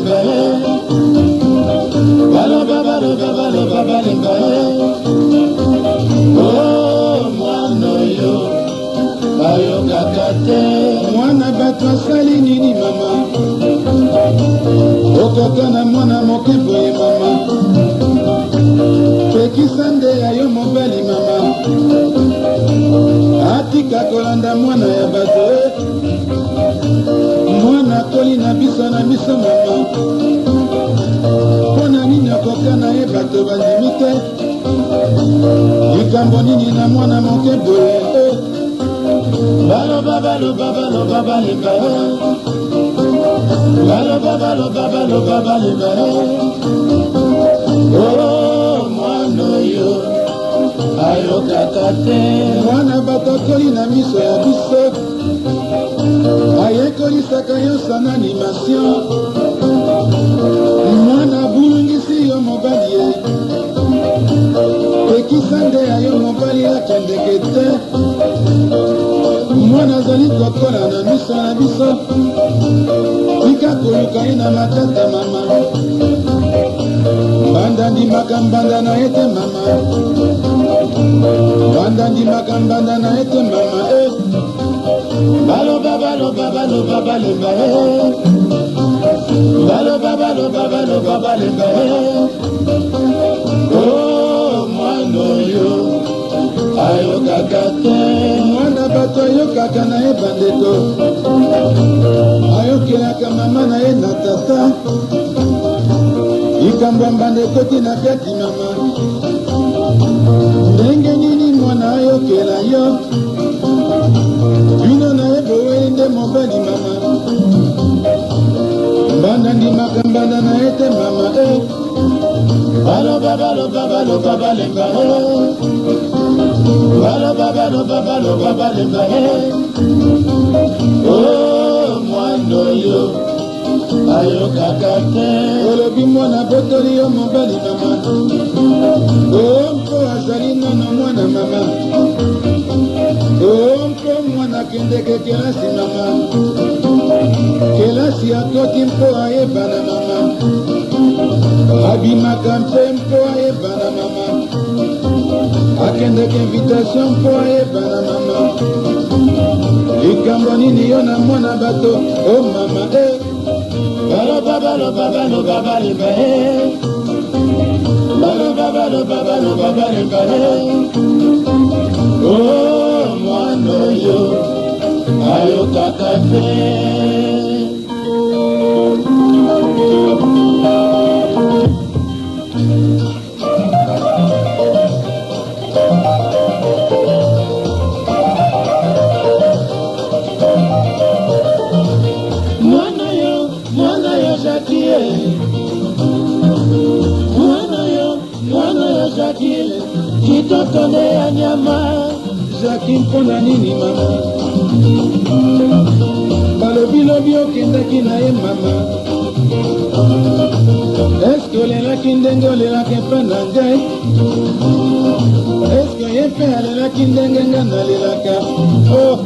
balinga ye baloba baloba baloba balinga ye o mwana yo bayokaka te mwana bato asali nini mama okaka na mwana moke boye mama pekisa nde ya yo mobali mama atika kolanda mwana ya bato eh. bapakoli na biso na biso mama mpo na nini okoka na ye bato bandimi te likambo nini na mwana moke boye baloba baloba baloba balemba baloba baloba baloba balemba o oh, mwana oyo ayokaka te mwana batokoli na miso ya biso ayekolisaka nyonso na animation mwana bulungisi yo mobali ye tekisa nde ya yo mobali akendeke te mwana azali kokola na miso na biso tika koluka ye na matata mama banda ndimaka mbanda na ye te mama banda ndimaka mbanda na ye te mama e baloba baloba baloba balemba ye baloba baloba baloba balemba ye o oh, mwana oyo ayokaka te mwana bato ayokaka na ye bandeko ayokelaka mama na ye na tata likambo ya mbanda ekoti na kati mama ndenge nini mwana ayokela yo boye nde mobali mama mbanda ndimaka mbanda na ete mama e baloba baloba baloba balemba o eh. baloba baloba baloba balemba e eh. o oh, mwana oyo ayokaka te olobi mwana botoli yo mobali mama o oh, mpo azali nono mwana mama o oh, akendeke kelasi mama kelasi atoki mpo ayebana mama abimaka mpe mpo ayebana mama akendeke invitation mpo ayebana mama likambo nini yo na mwana bato o oh, mama e baloba baloba baloba balemba e baloba baloba baloba balemba e yo ayota kafe mwana yo mwana yo jakie mwana yo mwana yo jakie kitotone nyama okendaki mpona nini mama balobilobi okendaki na ye mama eske olelaki ndenge olelaki mpe na ngai eske ye mpe alelaki ndenge nga nalelaka o oh!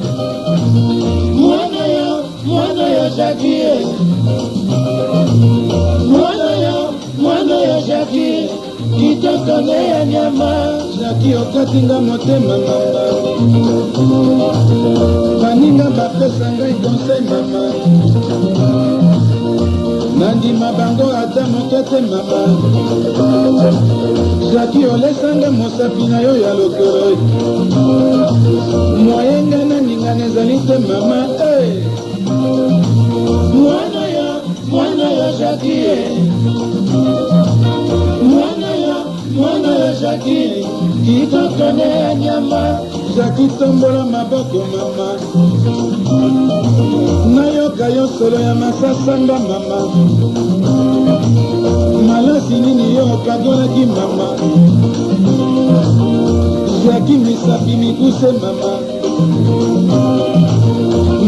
mwana yo mwana yo jackie kaka ngai ya nyama naki okatinga motema mama baninga bapesa ngai konsei mama nandima bango ata moke te mama jaki olesanga mosapi na yo ya lokolo moyenga na ningana ezali te mama eh. mwana yo mwana yo jaki eh. jaki kitotone ya nyama jaki tombola maboko mama nayoka yo solo ya masasanga mama malasi nini yo okangolaki mama jaki misapi mikuse mama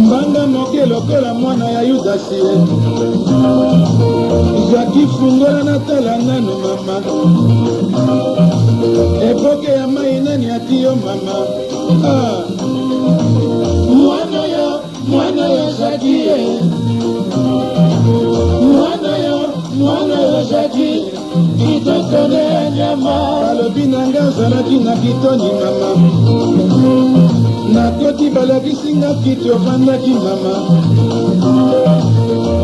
mbanga moke lokola mwana ya yudasie jaki fungola natala nano mama epoke ya mai nani ati yo mama ah. mwana yo mwana yo zaki ye mwana yo mwana yo zaki kitokone ya nyama balobi na nga ozalaki na kitoni mama nakoti balakisinga kiti ofandaki mama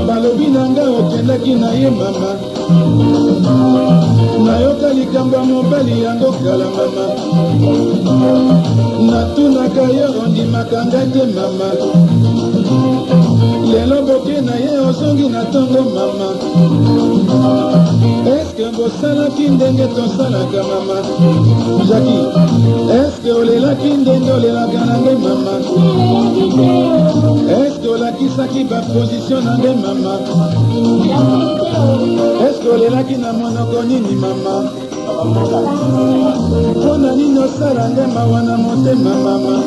balobi na nga okendaki na ye mama nayoka likambo ya mobali yango kalangama natunaka yo ondimaka ngai te mama lelo boke na ye ozongi na ntongo mama eh, makambo osalaki ndenge tosalaka mama jaki eske olelaki ndenge olelaka na nde mama eske olakisaki bapozisio na nde mama eske olelaki na monoko nini mama mpo na nini osala nde mawa na motema mama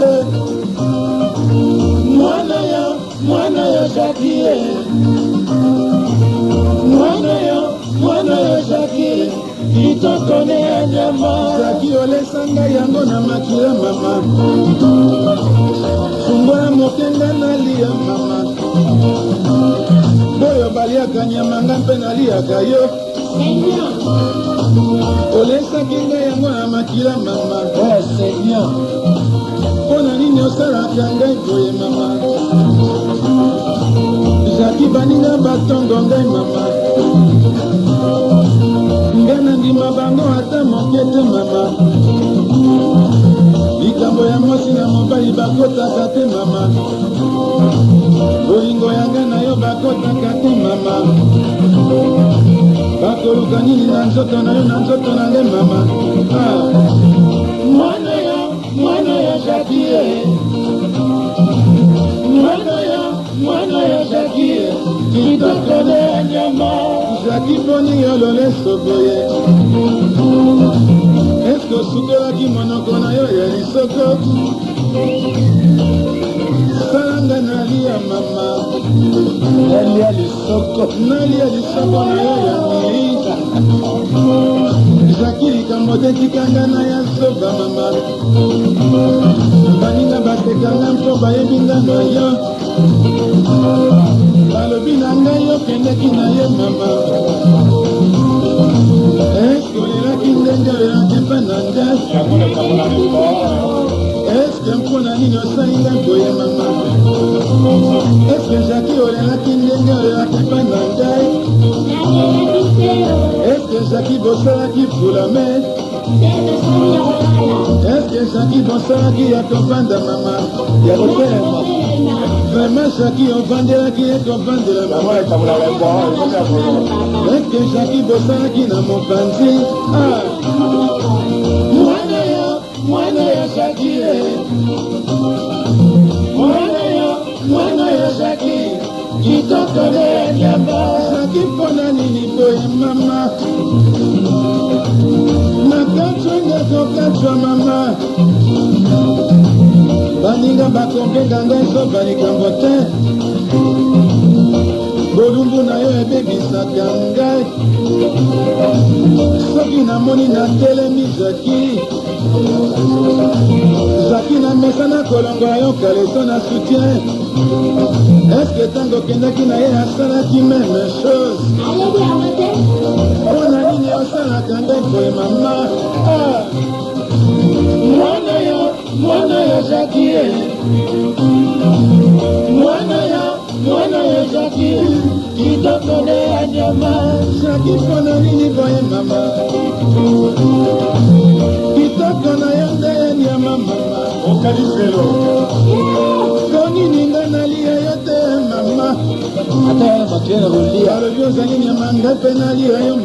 mwana yo mwana yo jaki eh. sokone ya nyama zaki olesanga yango na makila mama fungola mokenga nalia mama boyo baliaka nyama nga mpe naliaka yo olesaki ngai yango na makila mama eh, seigneur mpo na nini osalaka ngai boye mama zaki baninga batongo ngai mama kondima bango ata moke te mama likambo ya mwasi na mobali bakotaka te mama bolingo yanga na yo bakotaka te mama bakoluka nini na nzoto na yo na nzoto na nde mama ah. mwana ya mwana ya jakie mwana ya mwana ya jakie kitoko de nyama jaki mponi yo loleso boye eske osungelaki monoko na yo ya lisoko salanga nalia mama nalia lisoko nalia lisoko na yo ya milika ezaki likambo tetikanga na ya soba mama baninga batekanga mpo bayebi ngano yo balobi na ngai okendaki na ye mama olelaki ndenge olelaki mpe na nde eske mpona nini osali ngai boye mama eske jaki olelaki ndenge olelaki mpe na ngai eske jaki bosalaki fulame eske jaki bosalaki ya kovanda mama ya kotelema vraiment saki ofandelaki etovandela eke saki bosalaki na mopanzi mwana yo mwana yo saki mwana yo mwana yo saki kitokole ya nyamba saki mpona nini boye mama nakatwenge kokatwa mama baninga bakompenda ngai so balikambo te bolumbu na yo ebebisaka ngai soki namoni natelemi zaki zaki na mesa na kolongola yo kaleso na soutien eske ntango okendaki na ye asalaki meme chose mpo na nini osalaka ngai boye mama mwana ya mwana ya jaki kitoko de ya nyama jaki mpona nini boye mama kitoko na yo nde ya nyama mama okaliselo yeah. balobi ozali nyamanga mpe nalia yo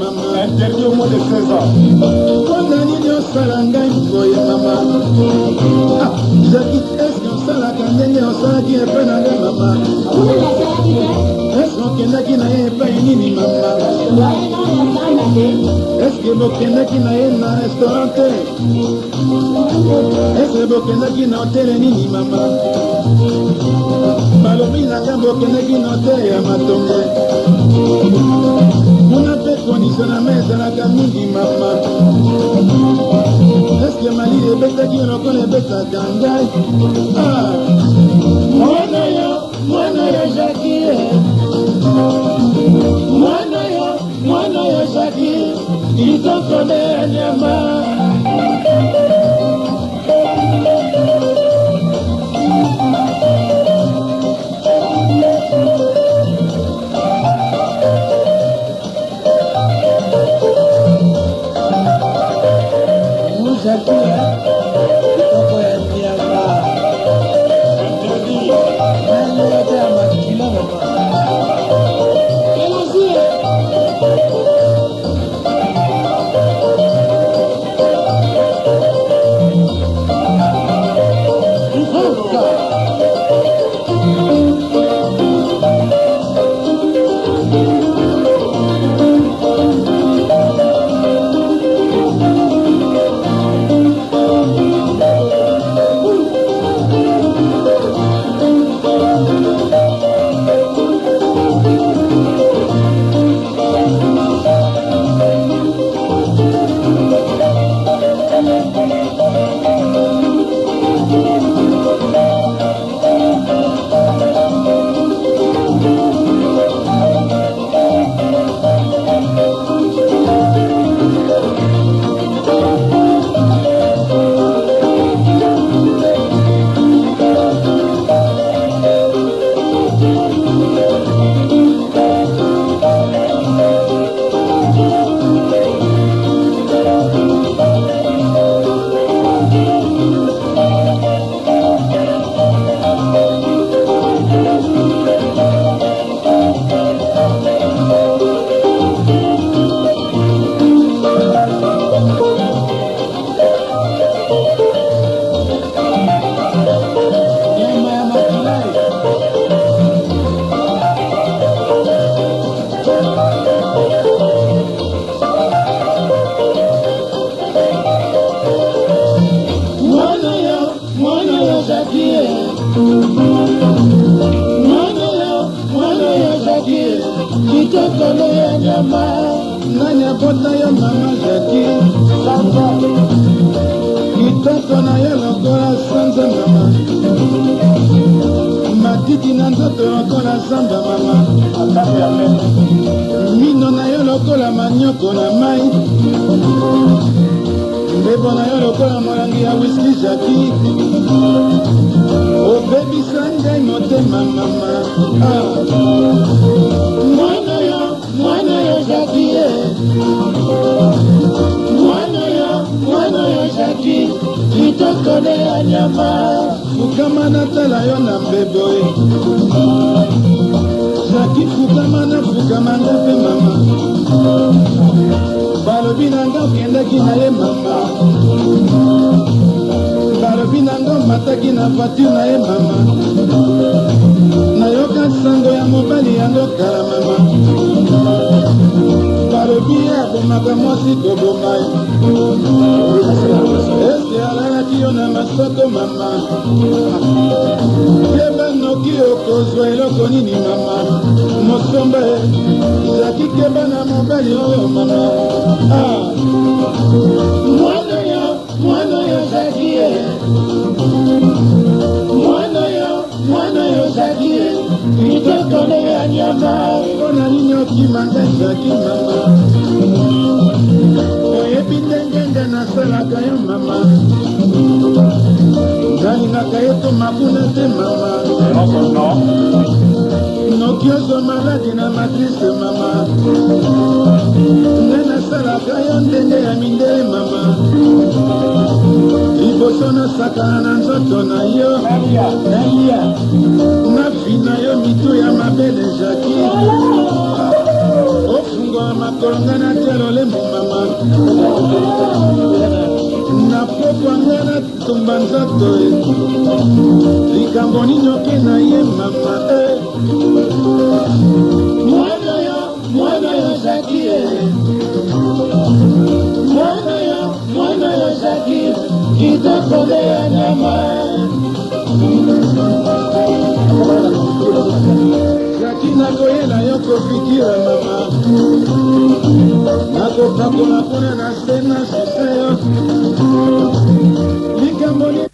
mamaponani nyosala ngai boye mama zaki eske osalaka ndenge osalaki epai na ngai mama eske okendaki na ye epai nini mama eske bokendaki na ye na restaurant te eske bokendaki na hotel nini mama balobi na ngambo okendeki note ya matongo kuna mpe kondiso na ma ezalaka mingi mama eske mali ebetaki lokola ebetaka ngai ah. mwana yo mwana yo jakire mwana yo mwana yo jakire kitoko beyanyama mwana yo mwana yo zaki kitokolo ya nyama nani abota yo mama zaki samba kitoko na yo lokola sanza mama matiti na nzoto lokola zamba mama mino na yo lokola manyoko na mai mpepo na yo lokola molangi ya wiski jaki mwana yo mwana yo jadie mwana yo mwana yo jaki kitokole ya nyama fukama natala yo na mbebe jaki fukama na fukama nga mpe mama balobi na nga okendaki na ye mama balobi na nga omataki na voiture na ye mama sango ya mobali yandoka mama balobi abomaka mwasi koboma ese alalaki yo na masoko mama yeba noki okozwa eloko nini mama mosomba izaki keba na mobali oyo mama ah. nokima ndenaki mama oyebi ndenge nde nasalaka yo mama nalingaka ye to mabuna te mama noki ozwa maladi na matriste mama nde nasalaka yo ndenge ya mindele mama liboso nasakana na nzoto na yo nalia na vi na yo mitu ya mabele jaki bolingo makolonga na tialole momama na pokwanga na tumba nzoto e. likambo ninyoki na ye mama e mwana yo mwana yo zaki e mwana yo mwana yo zaki kitoko de ya nyama nakoyela yo kofikira mama nakopakola kuna na se na suse yo likambo